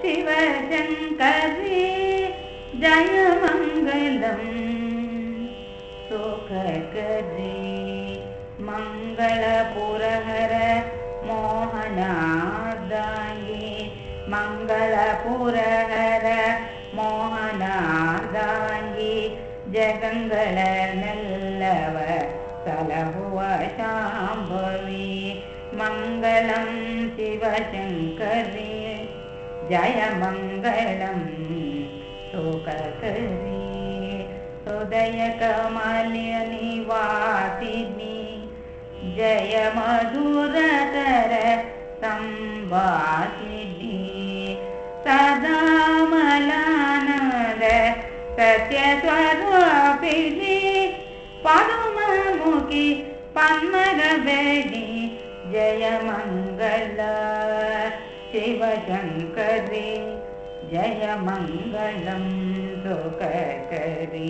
शिवशङ्करी जय मङ्गलम् सुखकरी मङ्गलपुरहर मोहनादायि मङ्गलपुरहर मोहनादायि जगङ्गलनल्लव सलहुव शाम्भवी मङ्गलं शिवशङ्करी जय मङ्गलं सुखकरी हृदयकमलनिवासिनी जय मधुरतर संवासिनी। सदा मलानद सत्यस्वरूपिणी पदुममुखि पन्मरवेणि जय मङ्गल शिवशङ्करी जय मङ्गलं सुखकरी